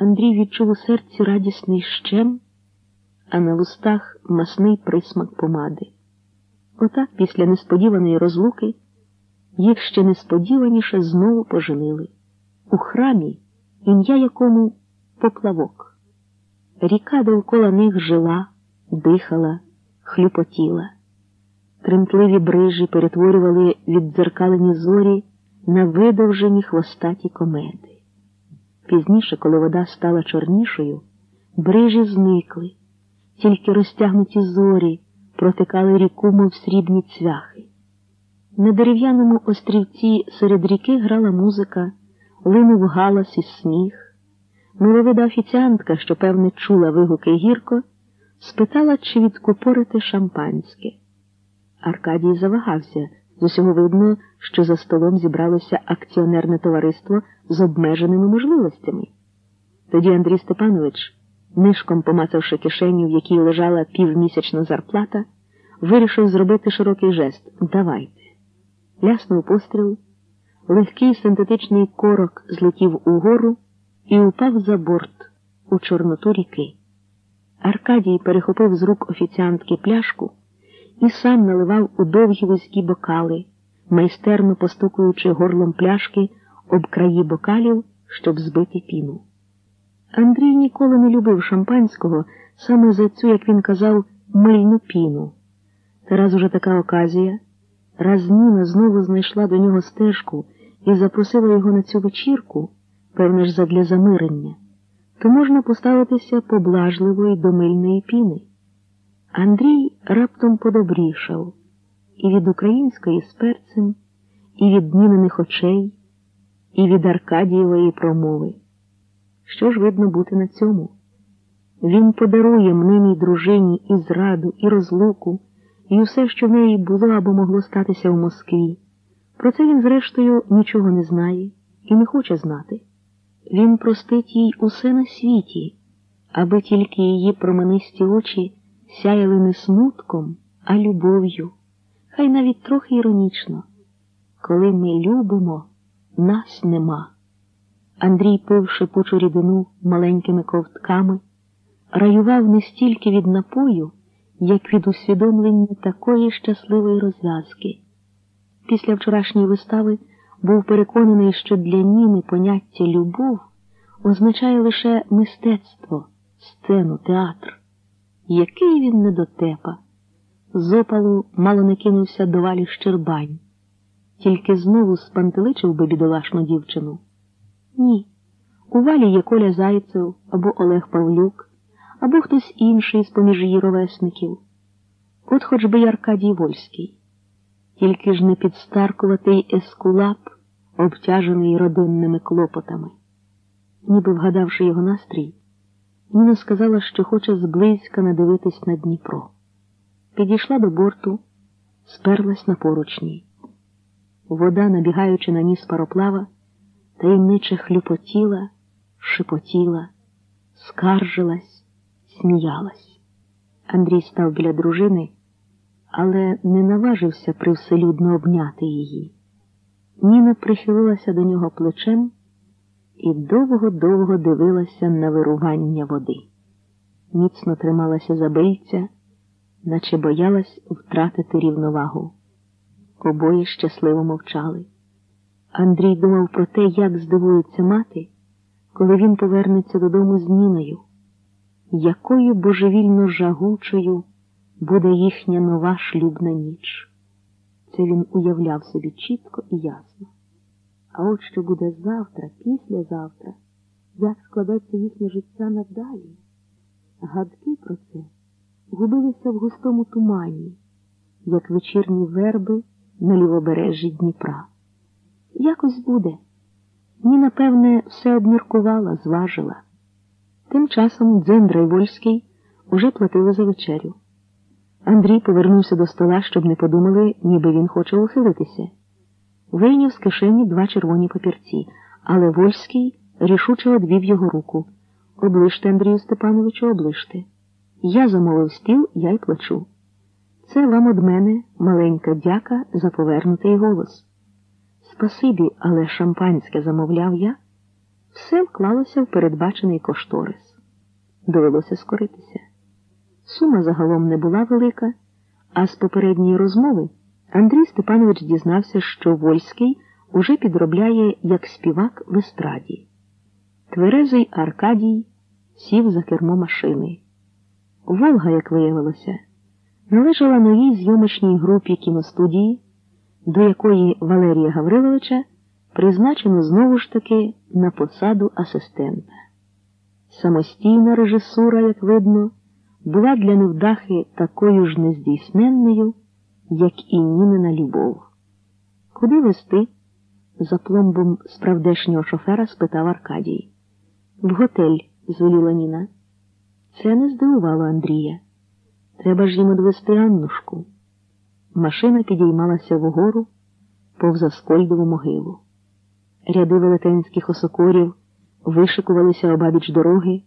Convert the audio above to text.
Андрій відчув у серці радісний щем, а на вустах масний присмак помади. Отак, після несподіваної розлуки, їх ще несподіваніше знову поженили у храмі, ім'я якому поплавок. Ріка довкола них жила, дихала, хлюпотіла. Тремтливі брижі перетворювали віддзеркалені зорі на видовжені хвостаті комети. Пізніше, коли вода стала чорнішою, брижі зникли, тільки розтягнуті зорі протикали ріку, мов срібні цвяхи. На дерев'яному острівці серед ріки грала музика, линув галас і сміх. Миловида офіціантка, що, певне, чула вигуки гірко, спитала, чи відкупорити шампанське. Аркадій завагався. З усього видно, що за столом зібралося акціонерне товариство з обмеженими можливостями. Тоді Андрій Степанович, нишком помацавши кишеню, в якій лежала півмісячна зарплата, вирішив зробити широкий жест Давайте. Ляснув постріл, легкий синтетичний корок злетів угору і упав за борт у Чорноту ріки. Аркадій перехопив з рук офіціантки пляшку і сам наливав у довгі вузькі бокали, майстерно постукуючи горлом пляшки об краї бокалів, щоб збити піну. Андрій ніколи не любив шампанського саме за цю, як він казав, мильну піну. Та раз уже така оказія, раз Ніна знову знайшла до нього стежку і запросила його на цю вечірку, певне ж задля замирення, то можна поставитися поблажливо й до мильної піни. Андрій раптом подобрішав і від української з перцем, і від Ніниних очей, і від Аркадієвої промови. Що ж видно бути на цьому? Він подарує мнимій дружині і зраду, і розлуку, і усе, що в неї було або могло статися в Москві. Про це він, зрештою, нічого не знає і не хоче знати. Він простить їй усе на світі, аби тільки її променисті очі сяяли не смутком, а любов'ю, хай навіть трохи іронічно. Коли ми любимо, нас нема. Андрій пив шипучу рідину маленькими ковтками, раював не стільки від напою, як від усвідомлення такої щасливої розв'язки. Після вчорашньої вистави був переконаний, що для Ніни поняття любов означає лише мистецтво, сцену, театр. Який він недотепа. З опалу мало не кинувся до валі Щербань, тільки знову спантеличив би бідолашну дівчину. Ні. У валі є Коля Зайцев або Олег Павлюк, або хтось інший з поміж її ровесників. От хоч би й Аркадій Вольський, тільки ж не підстаркуватий ескулап, обтяжений родинними клопотами. Ніби вгадавши його настрій, Ніна сказала, що хоче зблизька надивитись на Дніпро. Підійшла до борту, сперлась на поручні. Вода, набігаючи на ніс пароплава, таємниче хлюпотіла, шепотіла, скаржилась, сміялась. Андрій став біля дружини, але не наважився привселюдно обняти її. Ніна прихилилася до нього плечем і довго-довго дивилася на вирування води. Міцно трималася за бильця, наче боялась втратити рівновагу. Обоє щасливо мовчали. Андрій думав про те, як здивується мати, коли він повернеться додому з Ніною, якою божевільно жагучою буде їхня нова шлюбна ніч. Це він уявляв собі чітко і ясно. А от що буде завтра, післязавтра, як складеться їхнє життя надалі. Гадки про це губилися в густому тумані, як вечірні верби на лівобережжі Дніпра. Якось буде. Ні, напевне, все обміркувала, зважила. Тим часом Дзендра й Вольський уже платили за вечерю. Андрій повернувся до стола, щоб не подумали, ніби він хоче ухилитися. Вийняв з кишені два червоні папірці, але Вольський рішуче одвів його руку. Оближте, Андрію Степановичу, оближте. Я замовив стіл, я й плачу. Це вам од мене маленька дяка за повернутий голос. Спасибі, але шампанське замовляв я. Все вклалося в передбачений кошторис. Довелося скоритися. Сума загалом не була велика, а з попередньої розмови Андрій Степанович дізнався, що Вольський уже підробляє як співак в естраді. Тверезий Аркадій сів за кермо машини. Волга, як виявилося, належала новій зйомочній групі кіностудії, до якої Валерія Гавриловича призначено знову ж таки на посаду асистента. Самостійна режисура, як видно, була для невдахи такою ж нездійсненною, як і Нінина любов. Куди вести? за пломбом справдешнього шофера спитав Аркадій. В готель, звеліла Ніна. Це не здивувало Андрія. Треба ж їм одвести Аннушку. Машина підіймалася вгору повз Аскольдову могилу. Ряди велетенських осокорів вишикувалися обабіч дороги.